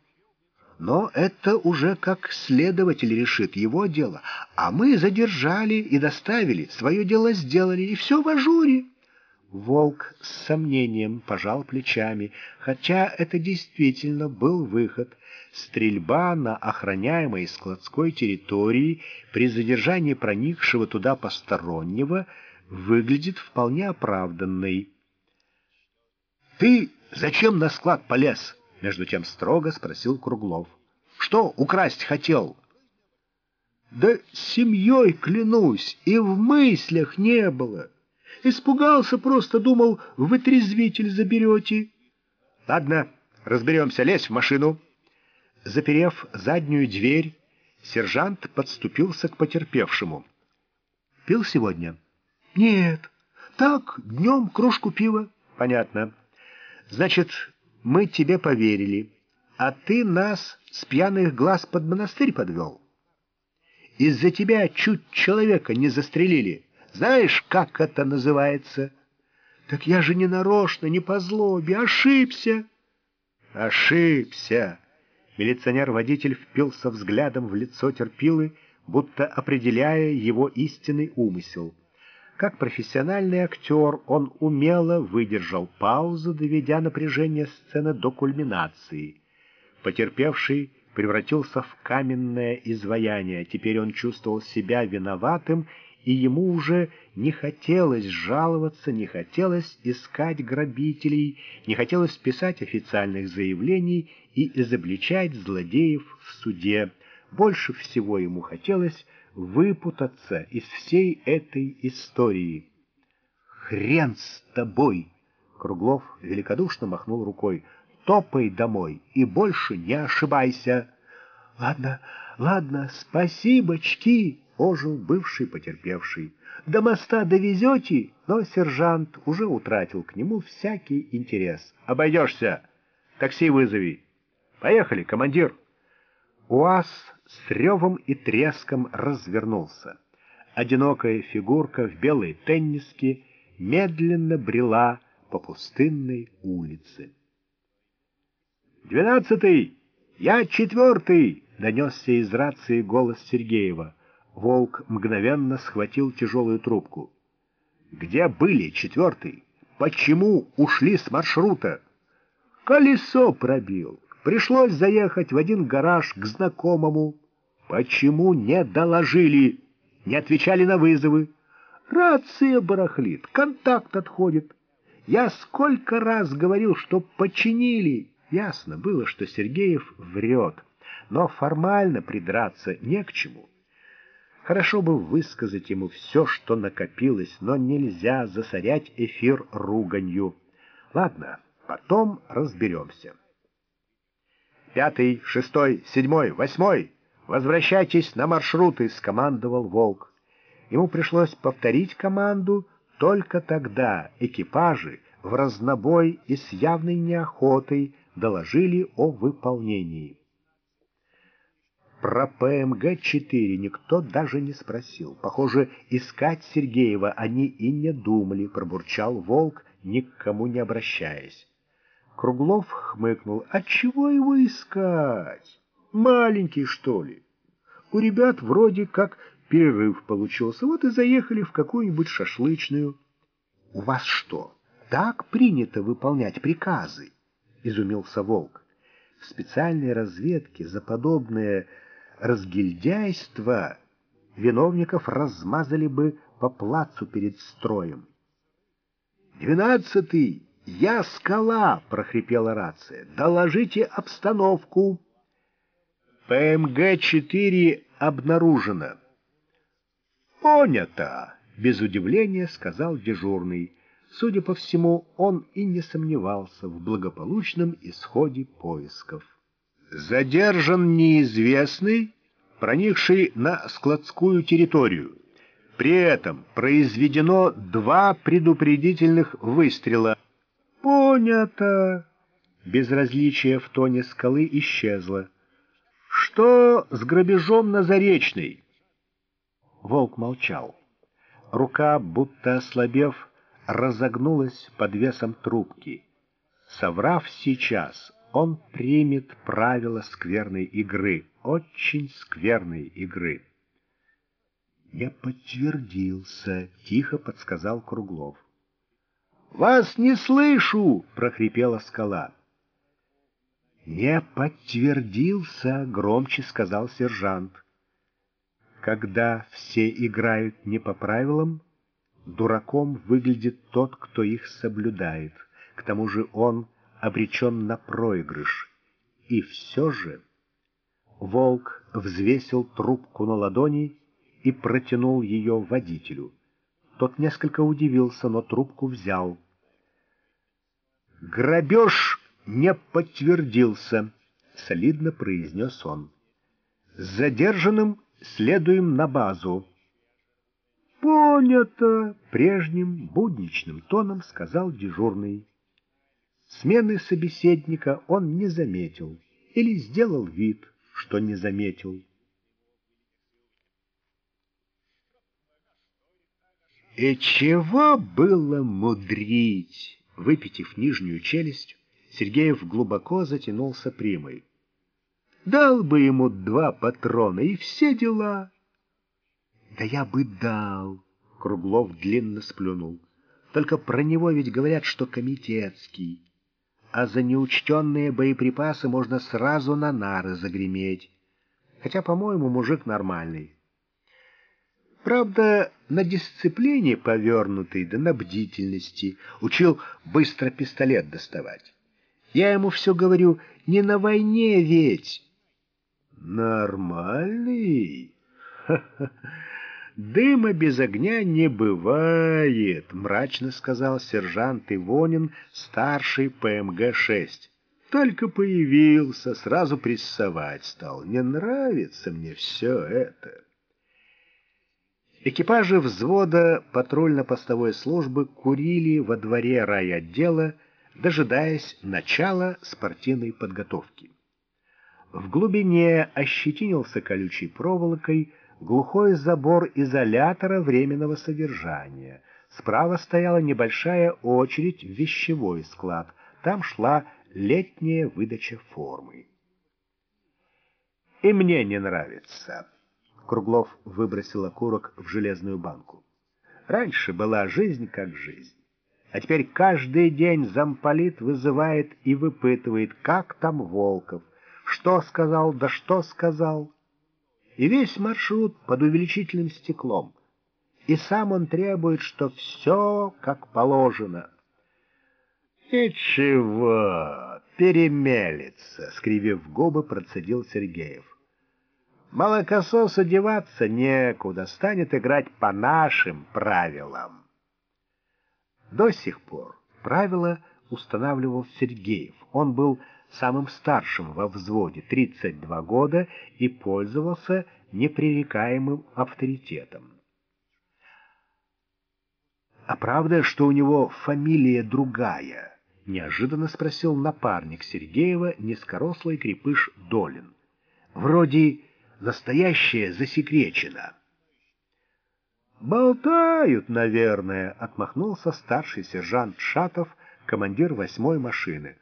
Speaker 1: Но это уже как следователь решит его дело. А мы задержали и доставили, свое дело сделали, и все в ажуре. Волк с сомнением пожал плечами, хотя это действительно был выход. Стрельба на охраняемой складской территории при задержании проникшего туда постороннего выглядит вполне оправданной. «Ты «Зачем на склад полез?» — между тем строго спросил Круглов. «Что украсть хотел?» «Да семьей, клянусь, и в мыслях не было. Испугался просто, думал, вытрезвитель заберете». «Ладно, разберемся, лезь в машину». Заперев заднюю дверь, сержант подступился к потерпевшему. «Пил сегодня?» «Нет, так, днем кружку пива». «Понятно». Значит, мы тебе поверили, а ты нас с пьяных глаз под монастырь подвел. Из-за тебя чуть человека не застрелили. Знаешь, как это называется? Так я же не нарочно, не по злобе, ошибся. Ошибся. Милиционер-водитель впился взглядом в лицо терпилы, будто определяя его истинный умысел. Как профессиональный актер он умело выдержал паузу, доведя напряжение сцены до кульминации. Потерпевший превратился в каменное изваяние. Теперь он чувствовал себя виноватым, и ему уже не хотелось жаловаться, не хотелось искать грабителей, не хотелось писать официальных заявлений и изобличать злодеев в суде. Больше всего ему хотелось выпутаться из всей этой истории. «Хрен с тобой!» Круглов великодушно махнул рукой. «Топай домой и больше не ошибайся!» «Ладно, ладно, спасибочки!» — ожил бывший потерпевший. «До моста довезете?» Но сержант уже утратил к нему всякий интерес. «Обойдешься! Такси вызови!» «Поехали, командир!» УАЗ с ревом и треском развернулся. Одинокая фигурка в белой тенниске медленно брела по пустынной улице. «Двенадцатый! Я четвертый!» — донесся из рации голос Сергеева. Волк мгновенно схватил тяжелую трубку. «Где были четвертый? Почему ушли с маршрута?» «Колесо пробил. Пришлось заехать в один гараж к знакомому. Почему не доложили? Не отвечали на вызовы? Рация барахлит, контакт отходит. Я сколько раз говорил, что починили. Ясно было, что Сергеев врет, но формально придраться не к чему. Хорошо бы высказать ему все, что накопилось, но нельзя засорять эфир руганью. Ладно, потом разберемся. «Пятый, шестой, седьмой, восьмой! Возвращайтесь на маршруты!» — скомандовал Волк. Ему пришлось повторить команду, только тогда экипажи в разнобой и с явной неохотой доложили о выполнении. Про ПМГ-4 никто даже не спросил. Похоже, искать Сергеева они и не думали, пробурчал Волк, ни к кому не обращаясь. Круглов хмыкнул. «А чего его искать? Маленький, что ли? У ребят вроде как перерыв получился, вот и заехали в какую-нибудь шашлычную». «У вас что, так принято выполнять приказы?» — изумился Волк. «В специальной разведке за подобное разгильдяйство виновников размазали бы по плацу перед строем. «Двенадцатый! Я скала!» — прохрипела рация. «Доложите обстановку!» «ПМГ-4 обнаружено!» «Понято!» — без удивления сказал дежурный. Судя по всему, он и не сомневался в благополучном исходе поисков. «Задержан неизвестный, проникший на складскую территорию. При этом произведено два предупредительных выстрела. Понято. Безразличие в тоне скалы исчезло. Что с грабежом на Заречной? Волк молчал. Рука, будто ослабев, разогнулась под весом трубки. Соврав сейчас, он примет правила скверной игры, очень скверной игры. «Я подтвердился», — тихо подсказал Круглов. «Вас не слышу!» — прохрипела скала. «Не подтвердился», — громче сказал сержант. «Когда все играют не по правилам, дураком выглядит тот, кто их соблюдает. К тому же он обречен на проигрыш. И все же...» Волк взвесил трубку на ладони и протянул ее водителю. Тот несколько удивился, но трубку взял. «Грабеж не подтвердился», — солидно произнес он. «С задержанным следуем на базу». «Понято!» — прежним будничным тоном сказал дежурный. Смены собеседника он не заметил или сделал вид, что не заметил. И чего было мудрить? Выпитив нижнюю челюсть, Сергеев глубоко затянулся примой. Дал бы ему два патрона, и все дела. Да я бы дал, Круглов длинно сплюнул. Только про него ведь говорят, что комитетский. А за неучтенные боеприпасы можно сразу на нары загреметь. Хотя, по-моему, мужик нормальный. Правда, на дисциплине повернутый, да на бдительности. Учил быстро пистолет доставать. Я ему все говорю, не на войне ведь. Нормальный? <laughs> Дыма без огня не бывает, мрачно сказал сержант Ивонин, старший ПМГ-6. Только появился, сразу прессовать стал. Не нравится мне все это. Экипажи взвода патрульно-постовой службы курили во дворе райотдела, дожидаясь начала спортивной подготовки. В глубине ощетинился колючей проволокой глухой забор изолятора временного содержания. Справа стояла небольшая очередь в вещевой склад. Там шла летняя выдача формы. «И мне не нравится», Круглов выбросил окурок в железную банку. Раньше была жизнь как жизнь. А теперь каждый день замполит вызывает и выпытывает, как там Волков, что сказал, да что сказал. И весь маршрут под увеличительным стеклом. И сам он требует, что все как положено. «Ничего, перемелется», — скривив губы, процедил Сергеев. Молокососу деваться некуда, станет играть по нашим правилам. До сих пор правила устанавливал Сергеев. Он был самым старшим во взводе, 32 года, и пользовался непререкаемым авторитетом. «А правда, что у него фамилия другая?» — неожиданно спросил напарник Сергеева, низкорослый крепыш Долин. «Вроде настоящее засекречено. «Болтают, наверное», — отмахнулся старший сержант Шатов, командир восьмой машины.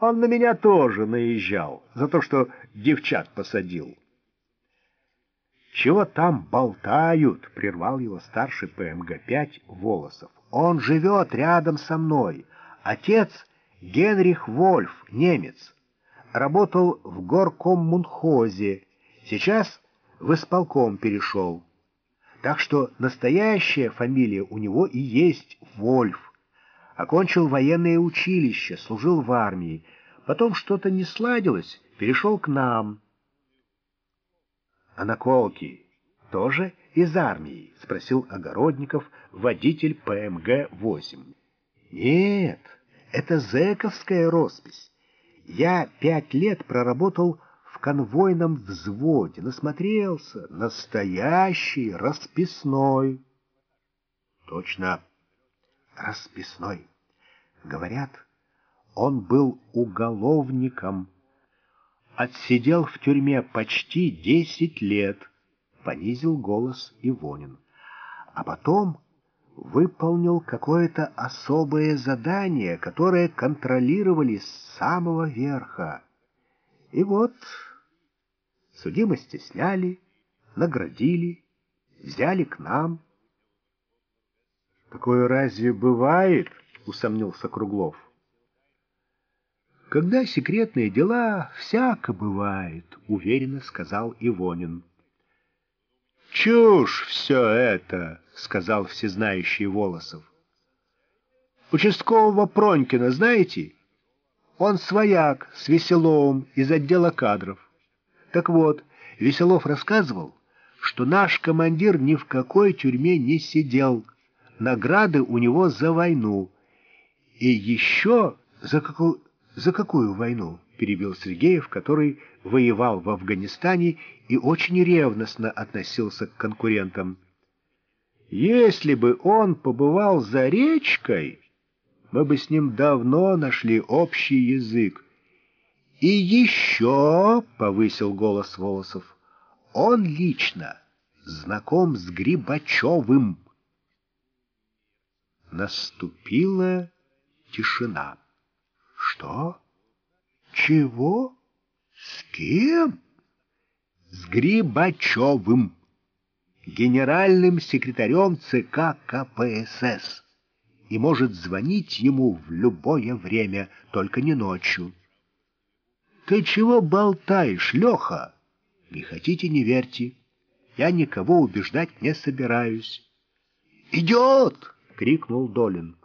Speaker 1: «Он на меня тоже наезжал за то, что девчат посадил». «Чего там болтают?» — прервал его старший ПМГ-5 Волосов. «Он живет рядом со мной. Отец Генрих Вольф, немец. Работал в горкоммунхозе. Сейчас в исполком перешел. Так что настоящая фамилия у него и есть Вольф. Окончил военное училище, служил в армии. Потом что-то не сладилось, перешел к нам. А наколки тоже из армии? Спросил Огородников, водитель ПМГ-8. Нет, это зэковская роспись. Я пять лет проработал конвойном взводе, насмотрелся. Настоящий расписной. Точно, расписной. Говорят, он был уголовником. Отсидел в тюрьме почти десять лет, понизил голос Ивонин. А потом выполнил какое-то особое задание, которое контролировали с самого верха. И вот судимости сняли, наградили, взяли к нам. «Такое разве бывает?» — усомнился Круглов. «Когда секретные дела, всяко бывает», — уверенно сказал Ивонин. «Чушь все это!» — сказал всезнающий Волосов. «Участкового Пронькина знаете? Он свояк с Веселовым из отдела кадров. Так вот, Веселов рассказывал, что наш командир ни в какой тюрьме не сидел. Награды у него за войну. И еще за какую, за какую войну?» — перебил Сергеев, который воевал в Афганистане и очень ревностно относился к конкурентам. Если бы он побывал за речкой, мы бы с ним давно нашли общий язык. И еще, — повысил голос Волосов, — он лично знаком с Грибачевым. Наступила тишина. Что? Чего? С кем? С Грибачевым генеральным секретарем ЦК КПСС и может звонить ему в любое время, только не ночью. «Ты чего болтаешь, Леха?» «Не хотите, не верьте. Я никого убеждать не собираюсь». «Идет!» — крикнул Долин.